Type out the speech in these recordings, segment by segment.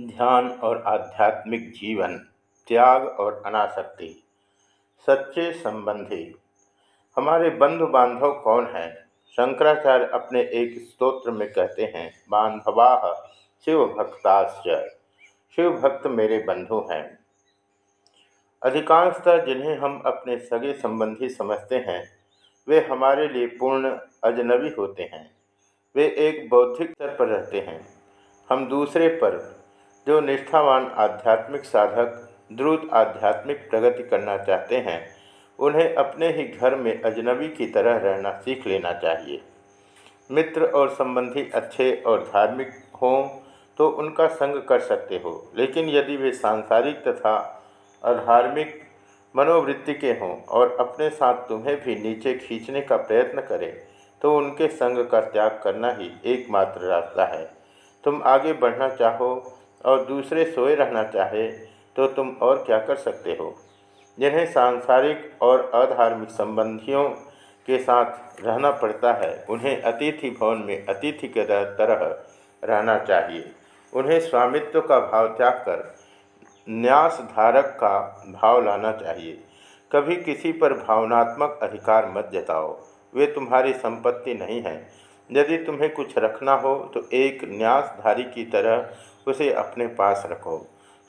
ध्यान और आध्यात्मिक जीवन, त्याग और अनासक्ति, सच्चे संबंधी। हमारे बंधु बांधव कौन हैं? शंकराचार्य अपने एक स्तोत्र में कहते हैं, बांधवा शिव भक्ताश्च शिव भक्त मेरे बंधु हैं। अधिकांशतः जिन्हें हम अपने सगे संबंधी समझते हैं, वे हमारे लिए पूर्ण अजनबी होते हैं। वे एक बौद्धिक स्तर पर रहते हैं। हम दूसरे पर जो निष्ठावान आध्यात्मिक साधक, द्रुत आध्यात्मिक प्रगति करना चाहते हैं, उन्हें अपने ही घर में अजनबी की तरह रहना सीख लेना चाहिए। मित्र और संबंधी अच्छे और धार्मिक हों तो उनका संग कर सकते हो, लेकिन यदि वे सांसारिक तथा अधार्मिक मनोवृत्ति के हों और अपने साथ तुम्हें भी नीचे खींचने का प्रयत्न करें तो उनके संग का त्याग करना ही एकमात्र रास्ता है। तुम आगे बढ़ना चाहो और दूसरे सोए रहना चाहे तो तुम और क्या कर सकते हो? जिन्हें सांसारिक और अधार्मिक संबंधियों के साथ रहना पड़ता है, उन्हें अतिथि भवन में अतिथि के तरह रहना चाहिए। उन्हें स्वामित्व का भाव त्याग कर न्यास धारक का भाव लाना चाहिए। कभी किसी पर भावनात्मक अधिकार मत जताओ। वे तुम्हारी संपत्ति नहीं है। यदि तुम्हें कुछ रखना हो तो एक न्यासधारी की तरह उसे अपने पास रखो।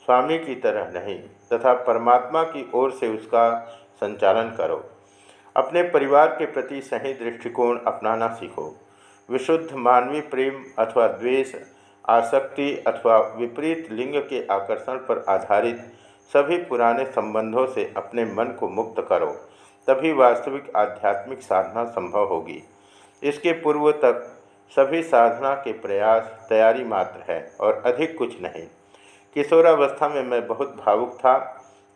स्वामी की तरह नहीं, तथा परमात्मा की ओर से उसका संचालन करो। अपने परिवार के प्रति सही दृष्टिकोण अपनाना सीखो। विशुद्ध मानवीय प्रेम अथवा द्वेष, आसक्ति अथवा विपरीत लिंग के आकर्षण पर आधारित सभी पुराने संबंधों से अपने मन को मुक्त करो, तभी वास्तविक आध्यात्मिक साधना संभव होगी। इसके पूर्व तक सभी साधना के प्रयास तैयारी मात्र है और अधिक कुछ नहीं। किशोरावस्था में मैं बहुत भावुक था।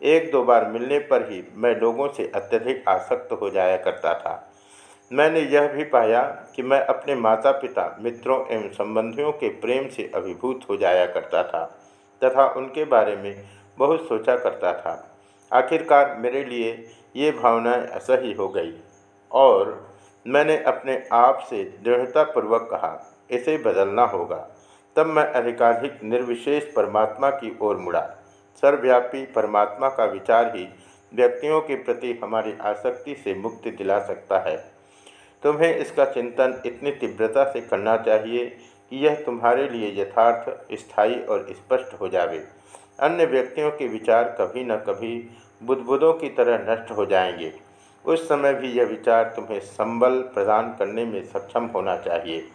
एक दो बार मिलने पर ही मैं लोगों से अत्यधिक आसक्त हो जाया करता था। मैंने यह भी पाया कि मैं अपने माता पिता मित्रों एवं संबंधियों के प्रेम से अभिभूत हो जाया करता था तथा उनके बारे में बहुत सोचा करता था। आखिरकार मेरे लिए ये भावनाएँ असह्य हो गई और मैंने अपने आप से दृढ़तापूर्वक कहा, इसे बदलना होगा। तब मैं अधिकाधिक निर्विशेष परमात्मा की ओर मुड़ा। सर्वव्यापी परमात्मा का विचार ही व्यक्तियों के प्रति हमारी आसक्ति से मुक्ति दिला सकता है। तुम्हें इसका चिंतन इतनी तीव्रता से करना चाहिए कि यह तुम्हारे लिए यथार्थ, स्थायी और स्पष्ट हो जावे। अन्य व्यक्तियों के विचार कभी न कभी बुदबुदों की तरह नष्ट हो जाएँगे। उस समय भी यह विचार तुम्हें संबल प्रदान करने में सक्षम होना चाहिए।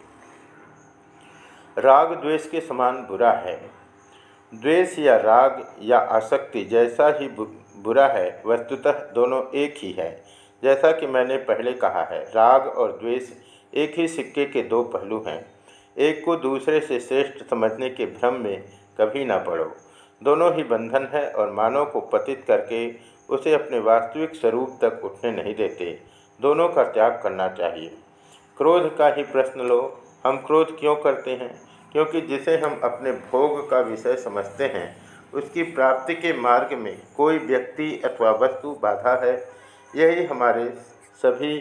राग द्वेष के समान बुरा है। द्वेष या राग या आसक्ति जैसा ही बुरा है, वस्तुतः दोनों एक ही है। जैसा कि मैंने पहले कहा है, राग और द्वेष एक ही सिक्के के दो पहलू हैं। एक को दूसरे से श्रेष्ठ समझने के भ्रम में कभी ना पड़ो। दोनों ही बंधन है और मानव को पतित करके उसे अपने वास्तविक स्वरूप तक उठने नहीं देते। दोनों का त्याग करना चाहिए। क्रोध का ही प्रश्न लो। हम क्रोध क्यों करते हैं? क्योंकि जिसे हम अपने भोग का विषय समझते हैं, उसकी प्राप्ति के मार्ग में कोई व्यक्ति अथवा वस्तु बाधा है। यही हमारे सभी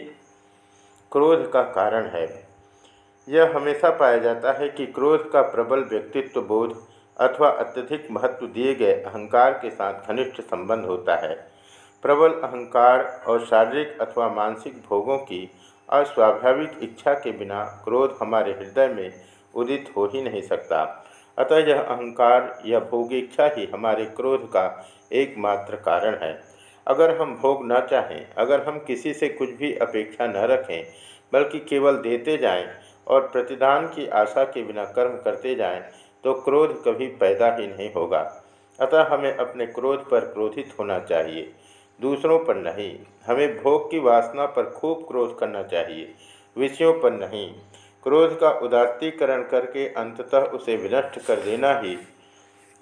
क्रोध का कारण है। यह हमेशा पाया जाता है कि क्रोध का प्रबल व्यक्तित्व बोध अथवा अत्यधिक महत्व दिए गए अहंकार के साथ घनिष्ठ संबंध होता है। प्रबल अहंकार और शारीरिक अथवा मानसिक भोगों की अस्वाभाविक इच्छा के बिना क्रोध हमारे हृदय में उदित हो ही नहीं सकता। अतः यह अहंकार या भोग इच्छा ही हमारे क्रोध का एकमात्र कारण है। अगर हम भोग न चाहें, अगर हम किसी से कुछ भी अपेक्षा न रखें, बल्कि केवल देते जाएँ और प्रतिदान की आशा के बिना कर्म करते जाएँ तो क्रोध कभी पैदा ही नहीं होगा। अतः हमें अपने क्रोध पर क्रोधित होना चाहिए। दूसरों पर नहीं। हमें भोग की वासना पर खूब क्रोध करना चाहिए। विषयों पर नहीं। क्रोध का उदात्तीकरण करके अंततः उसे विनष्ट कर देना ही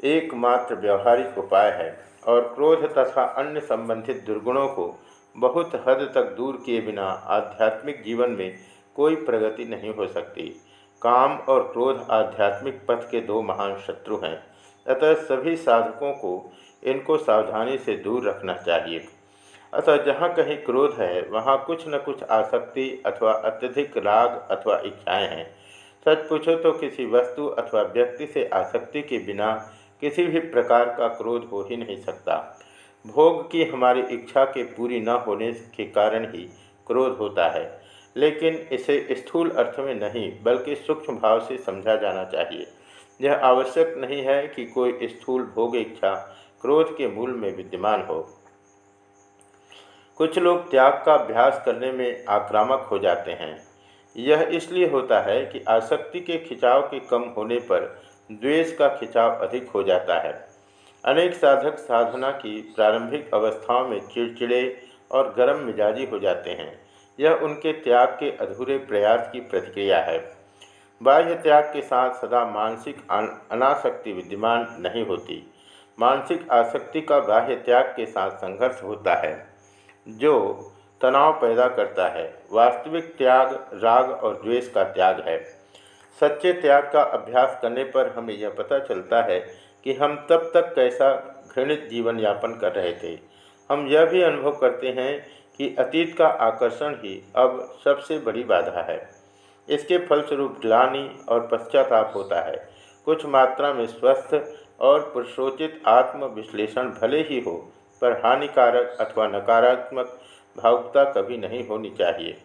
एकमात्र व्यवहारिक उपाय है। और क्रोध तथा अन्य संबंधित दुर्गुणों को बहुत हद तक दूर किए बिना आध्यात्मिक जीवन में कोई प्रगति नहीं हो सकती। काम और क्रोध आध्यात्मिक पथ के दो महान शत्रु हैं। अतः सभी साधकों को इनको सावधानी से दूर रखना चाहिए। अतः जहाँ कहीं क्रोध है, वहाँ कुछ न कुछ आसक्ति अथवा अत्यधिक राग अथवा इच्छाएँ हैं। सच पूछो तो किसी वस्तु अथवा व्यक्ति से आसक्ति के बिना किसी भी प्रकार का क्रोध हो ही नहीं सकता। भोग की हमारी इच्छा के पूरी न होने के कारण ही क्रोध होता है। लेकिन इसे स्थूल अर्थ में नहीं, बल्कि सूक्ष्म भाव से समझा जाना चाहिए। यह आवश्यक नहीं है कि कोई स्थूल भोग इच्छा क्रोध के मूल में विद्यमान हो। कुछ लोग त्याग का अभ्यास करने में आक्रामक हो जाते हैं। यह इसलिए होता है कि आसक्ति के खिंचाव के कम होने पर द्वेष का खिंचाव अधिक हो जाता है। अनेक साधक साधना की प्रारंभिक अवस्थाओं में चिड़चिड़े और गर्म मिजाजी हो जाते हैं। यह उनके त्याग के अधूरे प्रयास की प्रतिक्रिया है। बाह्य त्याग के साथ सदा मानसिक अनासक्ति विद्यमान नहीं होती। मानसिक आसक्ति का बाह्य त्याग के साथ संघर्ष होता है, जो तनाव पैदा करता है। वास्तविक त्याग, राग और द्वेष का त्याग है। सच्चे त्याग का अभ्यास करने पर हमें यह पता चलता है कि हम तब तक कैसा घृणित जीवन यापन कर रहे थे। हम यह भी अनुभव करते हैं कि अतीत का आकर्षण ही अब सबसे बड़ी बाधा है। इसके फलस्वरूप ग्लानी और पश्चाताप होता है। कुछ मात्रा में स्वस्थ और पुरुषोचित आत्म विश्लेषण भले ही हो, पर हानिकारक अथवा नकारात्मक भावुकता कभी नहीं होनी चाहिए।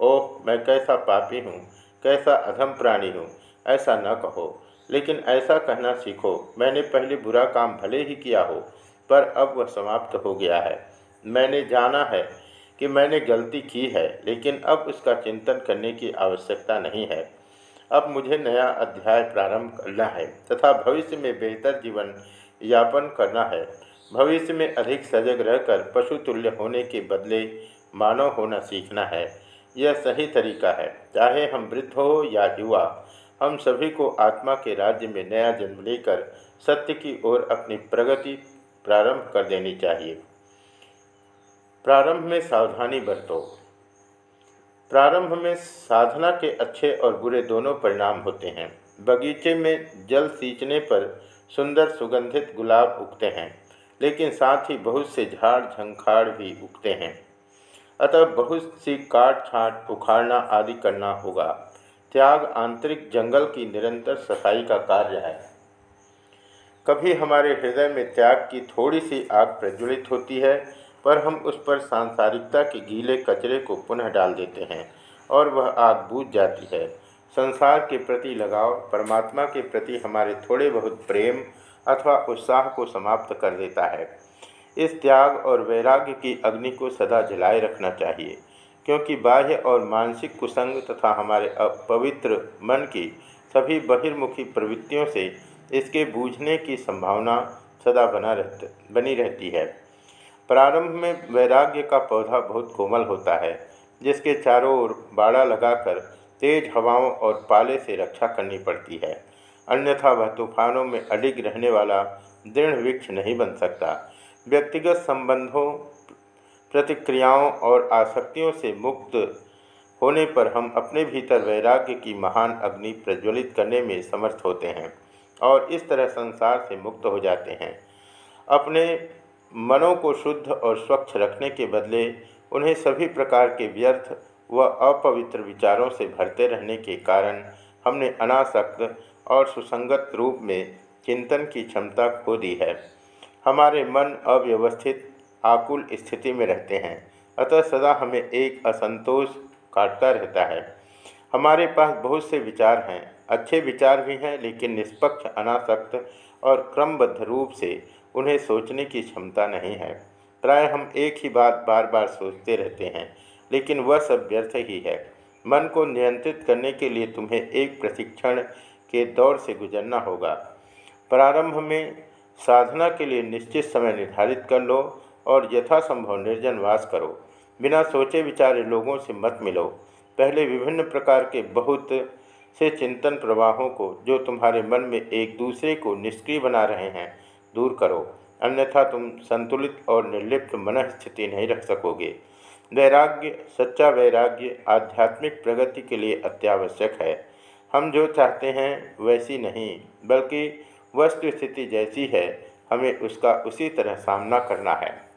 ओह, मैं कैसा पापी हूँ, कैसा अधम प्राणी हूँ, ऐसा न कहो। लेकिन ऐसा कहना सीखो, मैंने पहले बुरा काम भले ही किया हो, पर अब वह समाप्त हो गया है। मैंने जाना है कि मैंने गलती की है, लेकिन अब उसका चिंतन करने की आवश्यकता नहीं है। अब मुझे नया अध्याय प्रारंभ करना है तथा भविष्य में बेहतर जीवन यापन करना है। भविष्य में अधिक सजग रहकर पशु तुल्य होने के बदले मानव होना सीखना है। यह सही तरीका है। चाहे हम वृद्ध हो या युवा, हम सभी को आत्मा के राज्य में नया जन्म लेकर सत्य की ओर अपनी प्रगति प्रारंभ कर देनी चाहिए। प्रारंभ में सावधानी बरतो। प्रारंभ में साधना के अच्छे और बुरे दोनों परिणाम होते हैं। बगीचे में जल सींचने पर सुंदर सुगंधित गुलाब उगते हैं, लेकिन साथ ही बहुत से झाड़ झंखाड़ भी उगते हैं। अतः बहुत सी काट छाट उखाड़ना आदि करना होगा। त्याग आंतरिक जंगल की निरंतर सफ़ाई का कार्य है। कभी हमारे हृदय में त्याग की थोड़ी सी आग प्रज्वलित होती है पर हम उस पर सांसारिकता के गीले कचरे को पुनः डाल देते हैं और वह आग बूझ जाती है। संसार के प्रति लगाव, परमात्मा के प्रति हमारे थोड़े बहुत प्रेम अथवा उत्साह को समाप्त कर देता है। इस त्याग और वैराग्य की अग्नि को सदा जलाए रखना चाहिए, क्योंकि बाह्य और मानसिक कुसंग तथा हमारे अपवित्र मन की सभी बहिर्मुखी प्रवृत्तियों से इसके बूझने की संभावना सदा बना रहती बनी रहती है। प्रारंभ में वैराग्य का पौधा बहुत कोमल होता है, जिसके चारों ओर बाड़ा लगाकर तेज हवाओं और पाले से रक्षा करनी पड़ती है। अन्यथा वह तूफानों में अडिग रहने वाला दृढ़ वृक्ष नहीं बन सकता। व्यक्तिगत संबंधों, प्रतिक्रियाओं और आसक्तियों से मुक्त होने पर हम अपने भीतर वैराग्य की महान अग्नि प्रज्वलित करने में समर्थ होते हैं और इस तरह संसार से मुक्त हो जाते हैं। अपने मनों को शुद्ध और स्वच्छ रखने के बदले उन्हें सभी प्रकार के व्यर्थ व अपवित्र विचारों से भरते रहने के कारण हमने अनासक्त और सुसंगत रूप में चिंतन की क्षमता खो दी है। हमारे मन अव्यवस्थित, आकुल स्थिति में रहते हैं, अतः सदा हमें एक असंतोष काटता रहता है। हमारे पास बहुत से विचार हैं, अच्छे विचार भी हैं, लेकिन निष्पक्ष, अनासक्त और क्रमबद्ध रूप से उन्हें सोचने की क्षमता नहीं है। प्राय हम एक ही बात बार बार सोचते रहते हैं, लेकिन वह सब व्यर्थ ही है। मन को नियंत्रित करने के लिए तुम्हें एक प्रशिक्षण के दौर से गुजरना होगा। प्रारंभ में साधना के लिए निश्चित समय निर्धारित कर लो और यथासंभव निर्जन वास करो। बिना सोचे विचारे लोगों से मत मिलो। पहले विभिन्न प्रकार के बहुत से चिंतन प्रवाहों को जो तुम्हारे मन में एक दूसरे को निष्क्रिय बना रहे हैं दूर करो। अन्यथा तुम संतुलित और निर्लिप्त मन स्थिति नहीं रख सकोगे। वैराग्य, सच्चा वैराग्य आध्यात्मिक प्रगति के लिए अत्यावश्यक है। हम जो चाहते हैं, वैसी नहीं, बल्कि वस्तु स्थिति जैसी है, हमें उसका उसी तरह सामना करना है।